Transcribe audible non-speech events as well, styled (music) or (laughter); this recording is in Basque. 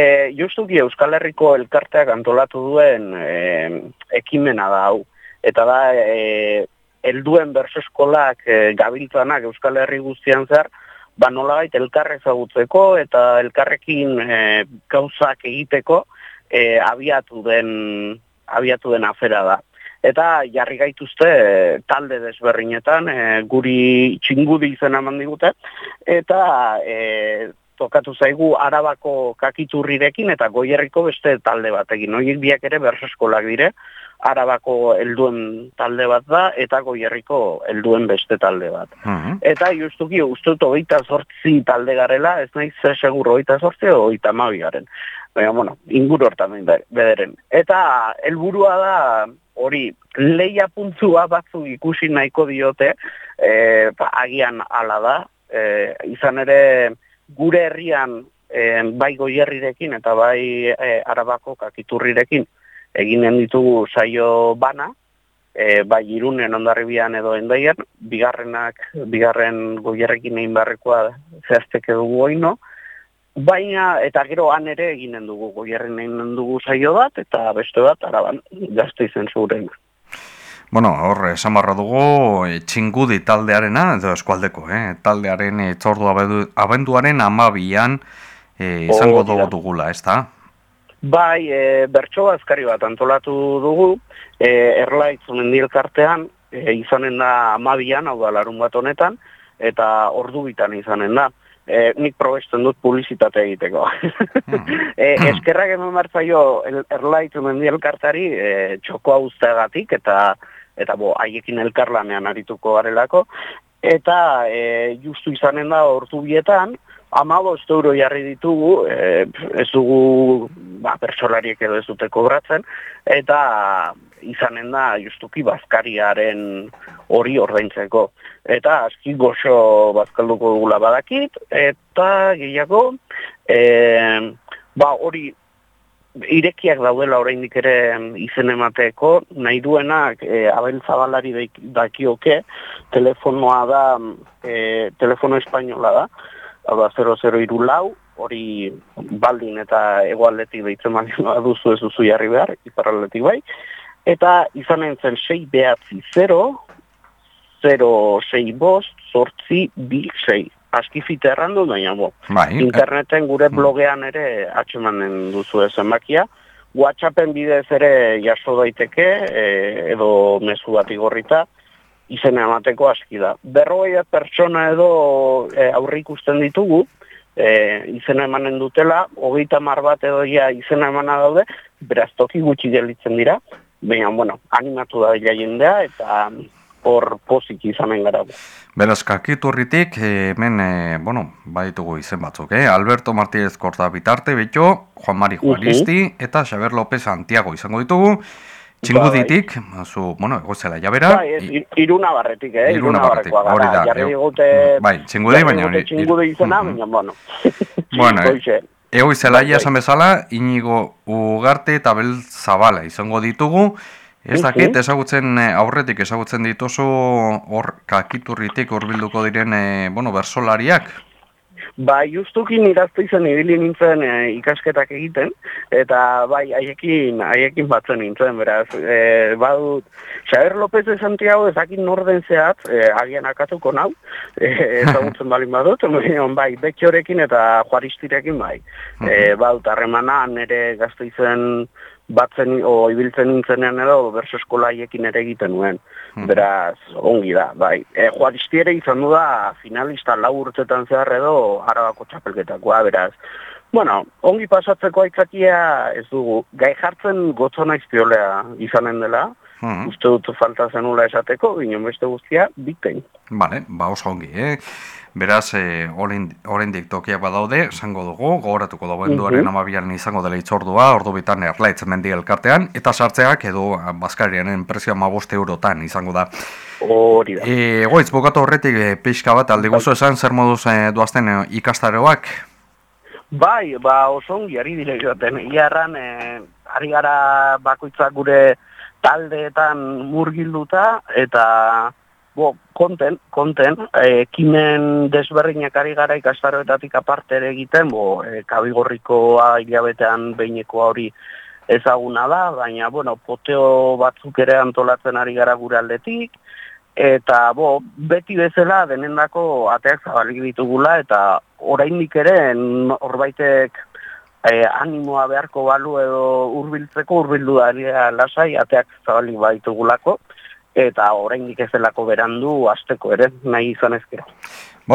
E, justuki Euskal Herriko elkarteak antolatu duen e, ekimena da hau. Eta da, e, elduen berseskolak e, gabiltzanak Euskal Herri guztian zer, ba nolabait elkarre ezagutzeko eta elkarrekin e, gauzak egiteko e, abiatu den abiatu den afera da. Eta jarri gaituzte e, talde desberrinetan, e, guri txingudi izan eman digute, eta e, tokatu zaigu arabako kakiturrirekin eta goierriko beste talde batekin. Noiek biak ere berseskolak dire, arabako helduen talde bat da eta goierriko helduen beste talde bat. Mhm. Eta justuki ustut hogeita zortzi talde garela, ez nahi zer seguro hogeita zortzi o hogeita garen. Baina, bueno, inguru hortan bederen. Eta helburua da hori leia puntzua batzu ikusi nahiko diote, e, agian ala da, e, izan ere gure herrian e, bai goierrirekin eta bai e, arabako kakiturrirekin eginen ditugu saio bana, e, bai irunen ondarribian edo endaian, bigarrenak, bigarren goierrekin egin barrekoa zehazteke dugu oino, baina eta gero han ere eginen dugu goierren eginen dugu saio bat, eta beste bat, araban, gazte izen zuren. Bueno, hor, esan barra dugu, e, txingudi taldearena, edo eskualdeko, eh? taldearen e, txordu abenduaren amabian e, izango dugu dugula, ez da? Bai, e, bertso azkari bat antolatu dugu, e, erlaitz mendilkartean, e, izanen da amabian, hau da larun bat honetan, eta ordu bitan izanen da. E, nik probesten dut publizitate egiteko. (laughs) e, eskerrak eman martzaio erlaitz mendilkartari e, txoko uzteagatik, eta eta bo, haiekin elkarlanean arituko garelako, eta e, justu izanen da ordu bietan, amabost euro jarri ditugu, e, ez dugu ba, pertsolariek edo ez dute kobratzen, eta izanen da justuki bazkariaren hori ordaintzeko. Eta aski goxo bazkalduko dugula badakit, eta gehiago, e, ba hori irekiak daudela oraindik ere izen emateko, nahi duenak e, abel zabalari dakioke, telefonoa da, e, telefono espainola da, da 00 iru lau, hori baldin eta egoaldetik behitzen mali duzu ez duzu jarri behar, iparaldetik bai, eta izan zen 6 behatzi 0, 0, 6 bost, sortzi, bi, 6. Askifite errandu, baina bo. Bai, eh. Interneten gure blogean ere atxemanen duzu ezenbakia. WhatsAppen bidez ere jaso daiteke, e, edo mezu bat igorrita, izena emateko aski da. Berroi pertsona edo e, aurri ikusten ditugu, e, izena emanen dutela, hogeita mar bat edo ja izena emana daude, beraz toki gutxi gelitzen dira, baina, bueno, animatu da jendea, eta hor pozik izanen gara. Beraz, kakiturritik, hemen, e, bueno, baitugu izen batzuk, eh? Alberto Martínez Korta bitarte, beto, Juan Mari Juanisti, eta Xaber López Santiago izango ditugu, Txinguditik, bai. zu, bueno, egozela, ja bera. Bai, ez, iruna barretik, eh? Iruna barretik, hori da. Jarri digute... Bai, txingudi, baina hori... Txingudi izena, baina, bueno. (laughs) bueno, ego izela, ja esan bezala, inigo ugarte eta bel zabala izango ditugu. Ez dakit, ezagutzen aurretik, ezagutzen dituzu hor kakiturritik urbilduko diren, bueno, bersolariak? Ba, justukin iraztu izan ibili nintzen e, ikasketak egiten, eta bai, haiekin, haiekin batzen nintzen, beraz, e, badut, Xaber López de Santiago ezakin norden zehat, e, agian akatuko nau, e, (laughs) ezagutzen balin badut, bai, betxorekin eta juaristirekin bai. E, badut, harremana, nire gaztu izan batzen o ibiltzen nintzenean edo berso eskolaiekin ere egiten nuen. Hmm. Beraz, ongi da, bai. E, Juaristiere izan du da finalista lau urtetan zehar edo arabako txapelketakoa, beraz. Bueno, ongi pasatzeko aitzakia ez dugu. Gai jartzen gotzona izpiolea izanen dela, hmm. uste dut falta zenula esateko, ginen beste guztia, biten. Vale, ba oso ongi, eh? Beraz, e, oraindik tokiak badaude, esango dugu, gogoratuko dugu enduaren mm -hmm. izango dela itzordua, ordu bitan erlaitz mendi elkartean, eta sartzeak edo Baskarianen presio amaboste eurotan izango da. Hori da. E, goitz, bukatu horretik e, pixka bat, aldi guzu esan, zer moduz e, duazten e, ikastaroak? Bai, ba, oso ongi, ari dire joaten, iarran, e, ari gara bakoitzak gure taldeetan murgilduta, eta bo, konten, konten, ekimen desberdinak ari gara ikastaroetatik aparte ere egiten, bo, e, kabigorrikoa hilabetean behineko hori ezaguna da, baina, bueno, poteo batzuk ere antolatzen ari gara gure aldetik, eta, bo, beti bezala denendako ateak zabalik ditugula, eta oraindik ere horbaitek e, animoa beharko balu edo hurbiltzeko hurbildu da lasai ateak zabalik baitugulako eta oraindik ez delako berandu asteko ere nahi izan ezkero.